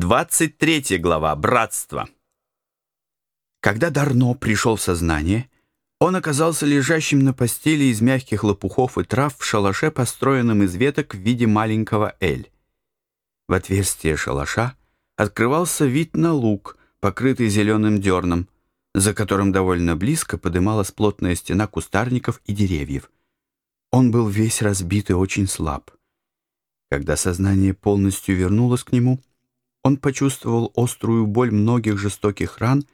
23 глава. Братство. Когда Дарно пришел в сознание, он оказался лежащим на постели из мягких лопухов и трав в шалаше, построенном из веток в виде маленького «Эль». В отверстие шалаша открывался вид на луг, покрытый зеленым дерном, за которым довольно близко подымалась плотная стена кустарников и деревьев. Он был весь разбит и очень слаб. Когда сознание полностью вернулось к нему, он почувствовал острую боль многих жестоких ран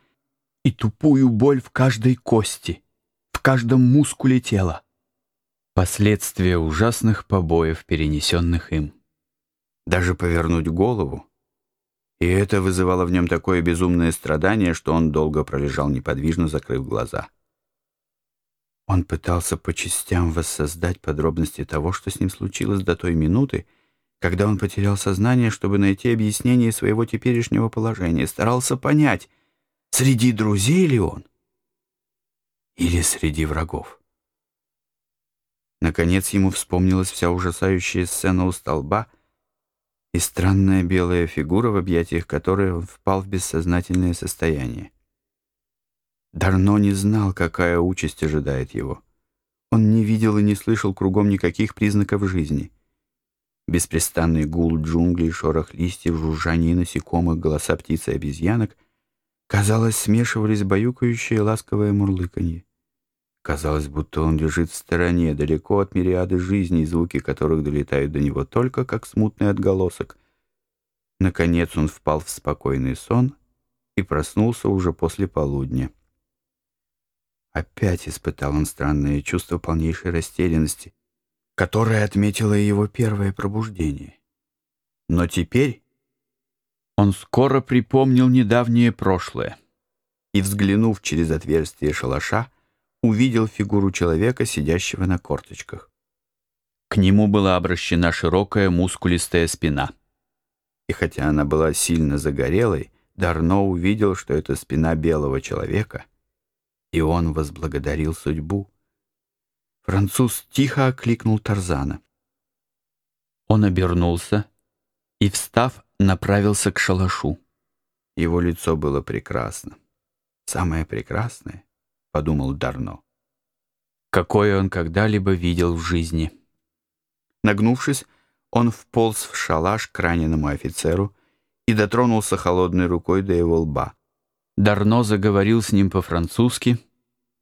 и тупую боль в каждой кости, в каждом мускуле тела. Последствия ужасных побоев, перенесенных им. Даже повернуть голову, и это вызывало в нем такое безумное страдание, что он долго пролежал неподвижно, закрыв глаза. Он пытался по частям воссоздать подробности того, что с ним случилось до той минуты, когда он потерял сознание, чтобы найти объяснение своего теперешнего положения, старался понять, среди друзей ли он или среди врагов. Наконец ему вспомнилась вся ужасающая сцена у столба и странная белая фигура, в объятиях которой он впал в бессознательное состояние. Дарно не знал, какая участь ожидает его. Он не видел и не слышал кругом никаких признаков жизни — Беспрестанный гул джунглей, шорох листьев, жужжание насекомых, голоса птиц и обезьянок, казалось, смешивались баюкающее ласковое мурлыканье. Казалось, будто он лежит в стороне, далеко от мириады жизней, звуки которых долетают до него только как смутный отголосок. Наконец он впал в спокойный сон и проснулся уже после полудня. Опять испытал он странное чувство полнейшей растерянности — которое отметило его первое пробуждение. Но теперь он скоро припомнил недавнее прошлое и, взглянув через отверстие шалаша, увидел фигуру человека, сидящего на корточках. К нему была обращена широкая мускулистая спина. И хотя она была сильно загорелой, Дарно увидел, что это спина белого человека, и он возблагодарил судьбу, Француз тихо окликнул Тарзана. Он обернулся и, встав, направился к шалашу. Его лицо было прекрасно. «Самое прекрасное», — подумал Дарно, — «какое он когда-либо видел в жизни». Нагнувшись, он вполз в шалаш к раненому офицеру и дотронулся холодной рукой до его лба. Дарно заговорил с ним по-французски —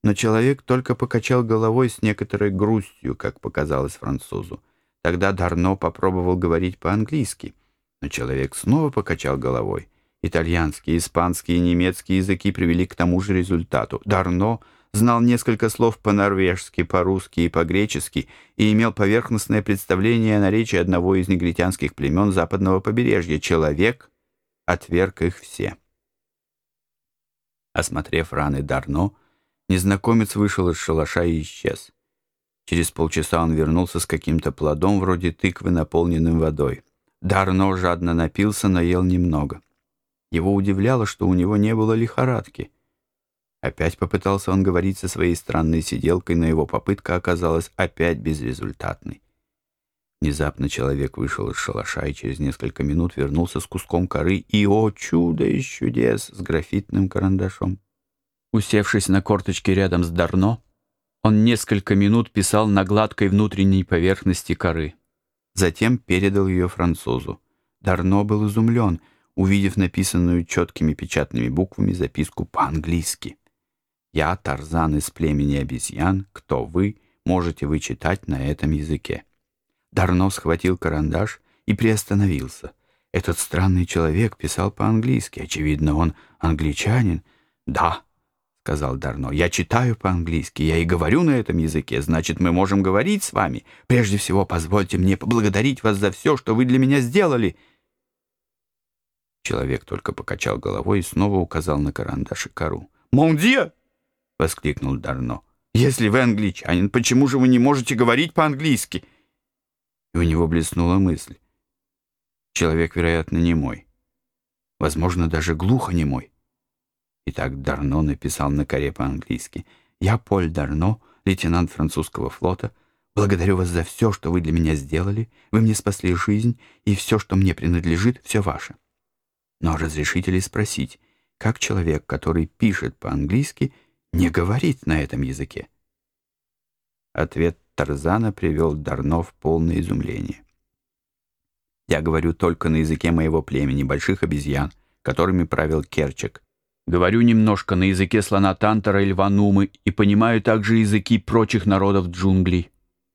но человек только покачал головой с некоторой грустью, как показалось французу. Тогда Дарно попробовал говорить по-английски, но человек снова покачал головой. Итальянский, испанский и немецкий языки привели к тому же результату. Дарно знал несколько слов по-норвежски, по-русски и по-гречески и имел поверхностное представление о наречии одного из негритянских племен западного побережья. Человек отверг их все. Осмотрев раны Дарно, Незнакомец вышел из шалаша и исчез. Через полчаса он вернулся с каким-то плодом вроде тыквы, наполненным водой. Дарно жадно напился, но ел немного. Его удивляло, что у него не было лихорадки. Опять попытался он говорить со своей странной сиделкой, но его попытка оказалась опять безрезультатной. Внезапно человек вышел из шалаша и через несколько минут вернулся с куском коры и, о чудо из чудес, с графитным карандашом. Усевшись на корточке рядом с Дарно, он несколько минут писал на гладкой внутренней поверхности коры. Затем передал ее французу. Дарно был изумлен, увидев написанную четкими печатными буквами записку по-английски. «Я Тарзан из племени обезьян. Кто вы? Можете вы читать на этом языке?» Дарно схватил карандаш и приостановился. Этот странный человек писал по-английски. Очевидно, он англичанин. «Да», — сказал Дарно. «Я читаю по-английски, я и говорю на этом языке, значит, мы можем говорить с вами. Прежде всего, позвольте мне поблагодарить вас за все, что вы для меня сделали». Человек только покачал головой и снова указал на карандаш и кору. «Мондия!» — воскликнул Дарно. «Если вы англичанин, почему же вы не можете говорить по-английски?» И у него блеснула мысль. Человек, вероятно, не мой. Возможно, даже глухо не мой. Итак, Дарно написал на коре по-английски. «Я Поль Дарно, лейтенант французского флота. Благодарю вас за все, что вы для меня сделали. Вы мне спасли жизнь, и все, что мне принадлежит, все ваше». Но разрешите ли спросить, как человек, который пишет по-английски, не говорит на этом языке? Ответ Тарзана привел Дарно в полное изумление. Я говорю только на языке моего племени, больших обезьян, которыми правил Керчик. Говорю немножко на языке слона Тантора и льва Нумы и понимаю также языки прочих народов джунглей.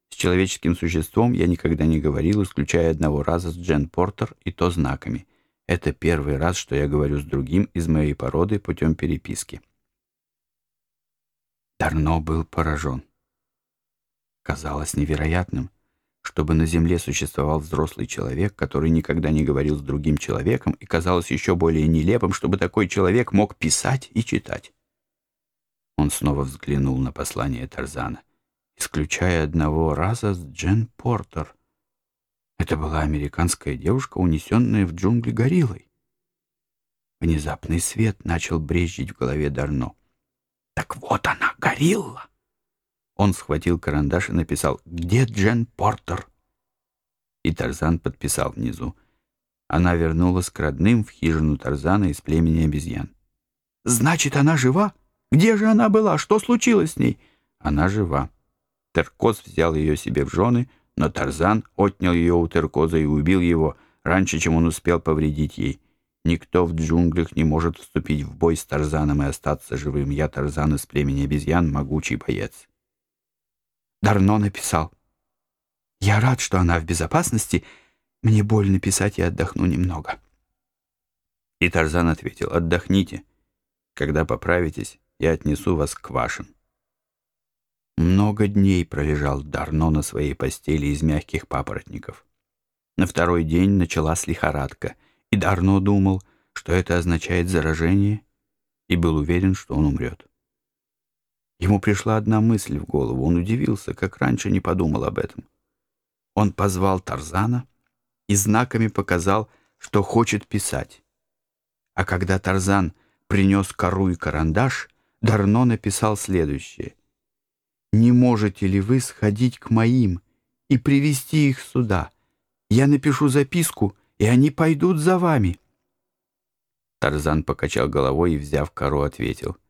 С человеческим существом я никогда не говорил, исключая одного раза с Джен Портер, и то знаками. Это первый раз, что я говорю с другим из моей породы путем переписки. Дарно был поражен. Казалось невероятным, чтобы на Земле существовал взрослый человек, который никогда не говорил с другим человеком, и казалось еще более нелепым, чтобы такой человек мог писать и читать. Он снова взглянул на послание Тарзана, исключая одного раза с Джен Портер. Это была американская девушка, унесенная в джунгли гориллой. Внезапный свет начал брезжить в голове Дарно. «Так вот она, горилла!» Он схватил карандаш и написал «Где Джен Портер?» И Тарзан подписал внизу. Она вернулась к родным в хижину Тарзана из племени обезьян. «Значит, она жива? Где же она была? Что случилось с ней?» «Она жива». Теркоз взял ее себе в жены, но Тарзан отнял ее у Теркоза и убил его раньше, чем он успел повредить ей. Никто в джунглях не может вступить в бой с Тарзаном и остаться живым. Я Тарзан из племени обезьян, могучий боец. Дарно написал. «Я рад, что она в безопасности. Мне больно писать, я отдохну немного». И Тарзан ответил, «Отдохните. Когда поправитесь, я отнесу вас к вашим». Много дней пролежал Дарно на своей постели из мягких папоротников. На второй день началась лихорадка, и Дарно думал, что это означает заражение, и был уверен, что он умрет. Ему пришла одна мысль в голову. Он удивился, как раньше не подумал об этом. Он позвал Тарзана и знаками показал, что хочет писать. А когда Тарзан принес кору и карандаш, Дарно написал следующее. «Не можете ли вы сходить к моим и привести их сюда? Я напишу записку, и они пойдут за вами». Тарзан покачал головой и, взяв кору, ответил —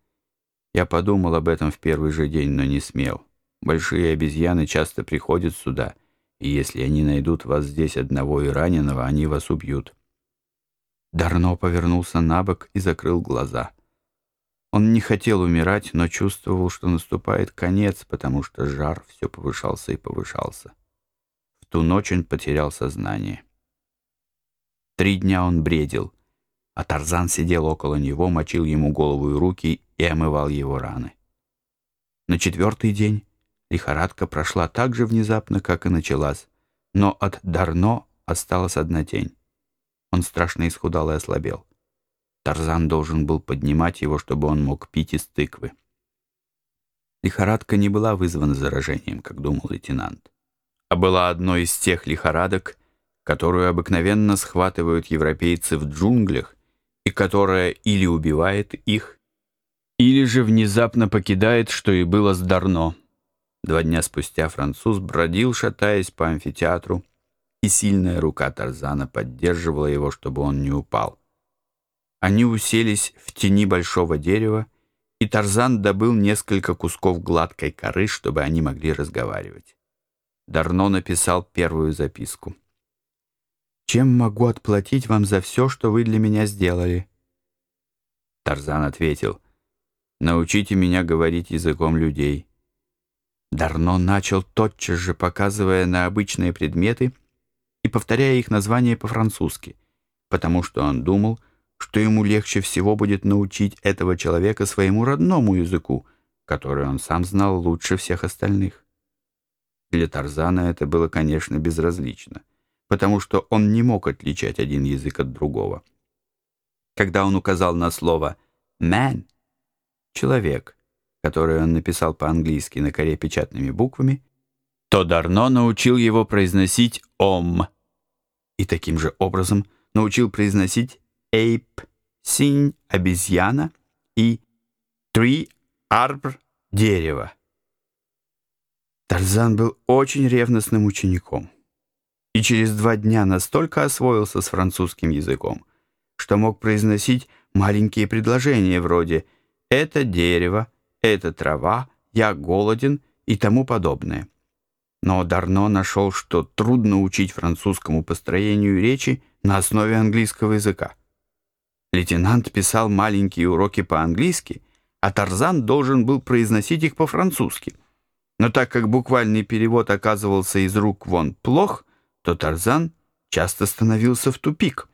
я подумал об этом в первый же день, но не смел. Большие обезьяны часто приходят сюда, и если они найдут вас здесь одного и раненого, они вас убьют. Дарно повернулся на бок и закрыл глаза. Он не хотел умирать, но чувствовал, что наступает конец, потому что жар все повышался и повышался. В ту ночь он потерял сознание. Три дня он бредил, а Тарзан сидел около него, мочил ему голову и руки и омывал его раны. На четвертый день лихорадка прошла так же внезапно, как и началась, но от Дарно осталась одна тень. Он страшно исхудал и ослабел. Тарзан должен был поднимать его, чтобы он мог пить из тыквы. Лихорадка не была вызвана заражением, как думал лейтенант, а была одной из тех лихорадок, которую обыкновенно схватывают европейцы в джунглях и которая или убивает их, или же внезапно покидает, что и было с Дарно. Два дня спустя француз бродил, шатаясь по амфитеатру, и сильная рука Тарзана поддерживала его, чтобы он не упал. Они уселись в тени большого дерева, и Тарзан добыл несколько кусков гладкой коры, чтобы они могли разговаривать. Дарно написал первую записку. «Чем могу отплатить вам за все, что вы для меня сделали?» Тарзан ответил — Научите меня говорить языком людей». Дарно начал тотчас же, показывая на обычные предметы и повторяя их название по-французски, потому что он думал, что ему легче всего будет научить этого человека своему родному языку, который он сам знал лучше всех остальных. Для Тарзана это было, конечно, безразлично, потому что он не мог отличать один язык от другого. Когда он указал на слово «man», человек, который он написал по-английски на коре печатными буквами, то Дарно научил его произносить «ом» и таким же образом научил произносить «эйп», «синь», «обезьяна» и «три», «арбр», «дерево». Тарзан был очень ревностным учеником и через два дня настолько освоился с французским языком, что мог произносить маленькие предложения вроде «это дерево», «это трава», «я голоден» и тому подобное. Но Дарно нашел, что трудно учить французскому построению речи на основе английского языка. Лейтенант писал маленькие уроки по-английски, а Тарзан должен был произносить их по-французски. Но так как буквальный перевод оказывался из рук вон плох, то Тарзан часто становился в тупик.